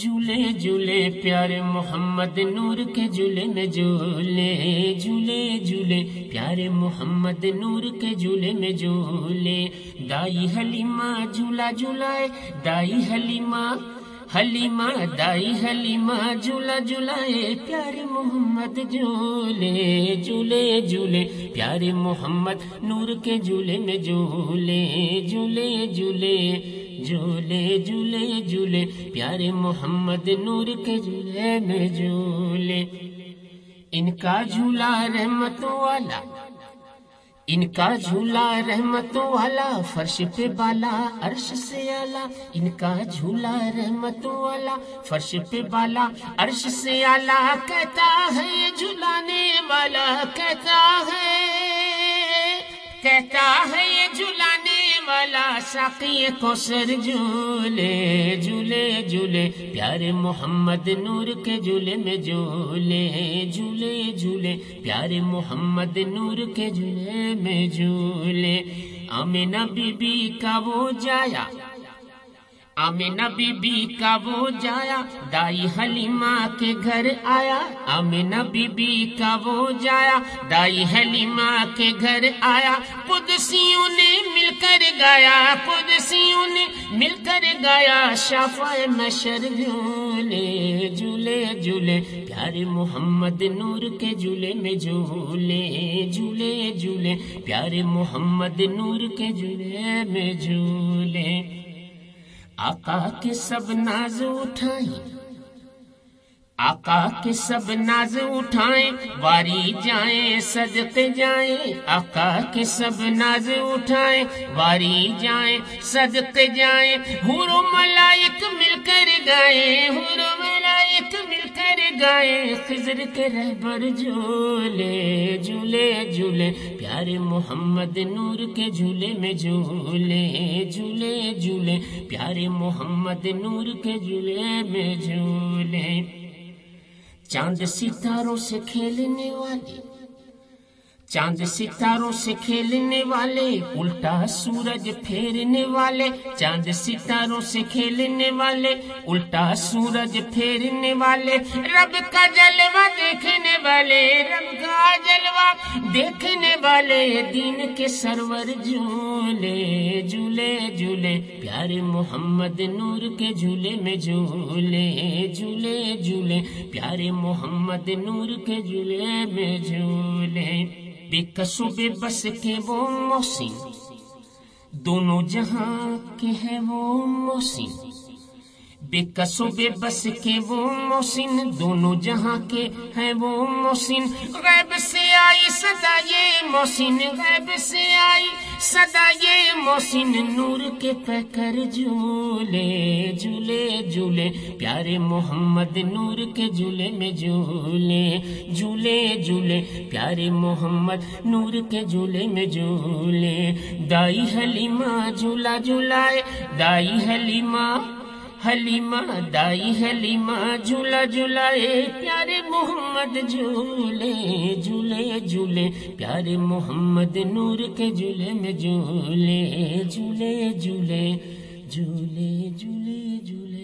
جھولے جھولے پیارے محمد نور کے جھولے میں جھولے جھولے جھولے پیارے محمد نور کے جھولے میں جھولے۔ دائی حلیمہ جھولا جھولائے، دائی حلیمہ حلیمہ، دائی حلیمہ جھولا جھولائے، پیارے محمد جھولے جھولے جھولے پیارے محمد نور کے جھولے میں جھولے جھولے جھولے۔ جھولے جھولے جھولے، پیارے محمد نور کے جھولے میں جھولے۔ ان کا جھولا رحمتوں والا، ان کا جھولا رحمتوں والا، فرش پہ بالا، عرش سے آلہ ان کا جھولا رحمتوں والا، فرش پہ بالا، عرش سے آلہ کہتا ہے یہ جھولانے والا، کہتا ہے کہتا ہے والا ساقی کو سر جھولے جھولے جھولے پیارے محمد نور کے جھولے میں جھولے جھولے جھولے پیارے محمد نور کے جھولے میں جھولے۔ آمینہ بی بی کا وہ جایا آمینہ بی بی کا وہ جایا، دائی حلیمہ کے گھر آیا۔ آمینہ بی بی کا وہ جایا، دائی حلیمہ کے گھر آیا۔ قدسیوں نے مل کر گایا، قدسیوں نے مل کر گایا۔ شافع مشر جھولے جھولے جھولے۔ پیارے محمد نور کے جھولے میں جھولے جھولے جھولے۔ پیارے محمد نور کے جھولے میں جھولے۔ آقا کے سب ناز اٹھائیں۔ آقا کے سب ناز اٹھائیں، واری جائیں، صدقے جائیں۔ آقا کے سب ناز اٹھائیں، واری جائیں، صدقے جائیں۔ حور و ملائک مل کر گائیں حور و گئے کر خضر کے رہبر جھولے جھولے جھولے، پیارے محمد نور کے جھولے میں جھولے جھولے جھولے، پیارے محمد نور کے جھولے میں جھولے۔ چاند ستاروں سے کھیلنے والے چاند ستاروں سے کھیلنے والے، الٹا سورج پھیرنے والے، چاند ستاروں سے کھیلنے والے، الٹا سورج پھیرنے والے، رب کا جلوہ دیکھنے والے، رب کا جلوہ دیکھنے والے، دین کے سرور جھولے جھولے جھولے پیارے محمد نور کے جھولے میں جھولے جھولے جھولے پیارے محمد نور کے جھولے میں جھولے۔ بے کسو بے بس کے وہ محسن۔ دونوں جہاں کے ہیں وہ محسن۔ بے کسو بے بس کے وہ محسن۔ دونوں جہاں کے ہیں وہ محسن۔ غیب سے آئی صدا یہ محسن۔ غیب سے آئی صدا یہ محسن نور کے پیکر جھولے جھولے جھولے۔ پیارے محمد نور کے جھولے میں جھولے جھولے جھولے۔ پیارے محمد نور کے جھولے میں جھولے۔ دائی حلیمہ جھولا جھولائے، دائی حلیمہ۔ حلیمہ دائی حلیمہ جھولا جھولائے پیارے محمد جھولے جھولے جھولے پیارے محمد نور کے جھولے میں جھولے جھولے جھولے جھولے جھولے جھولے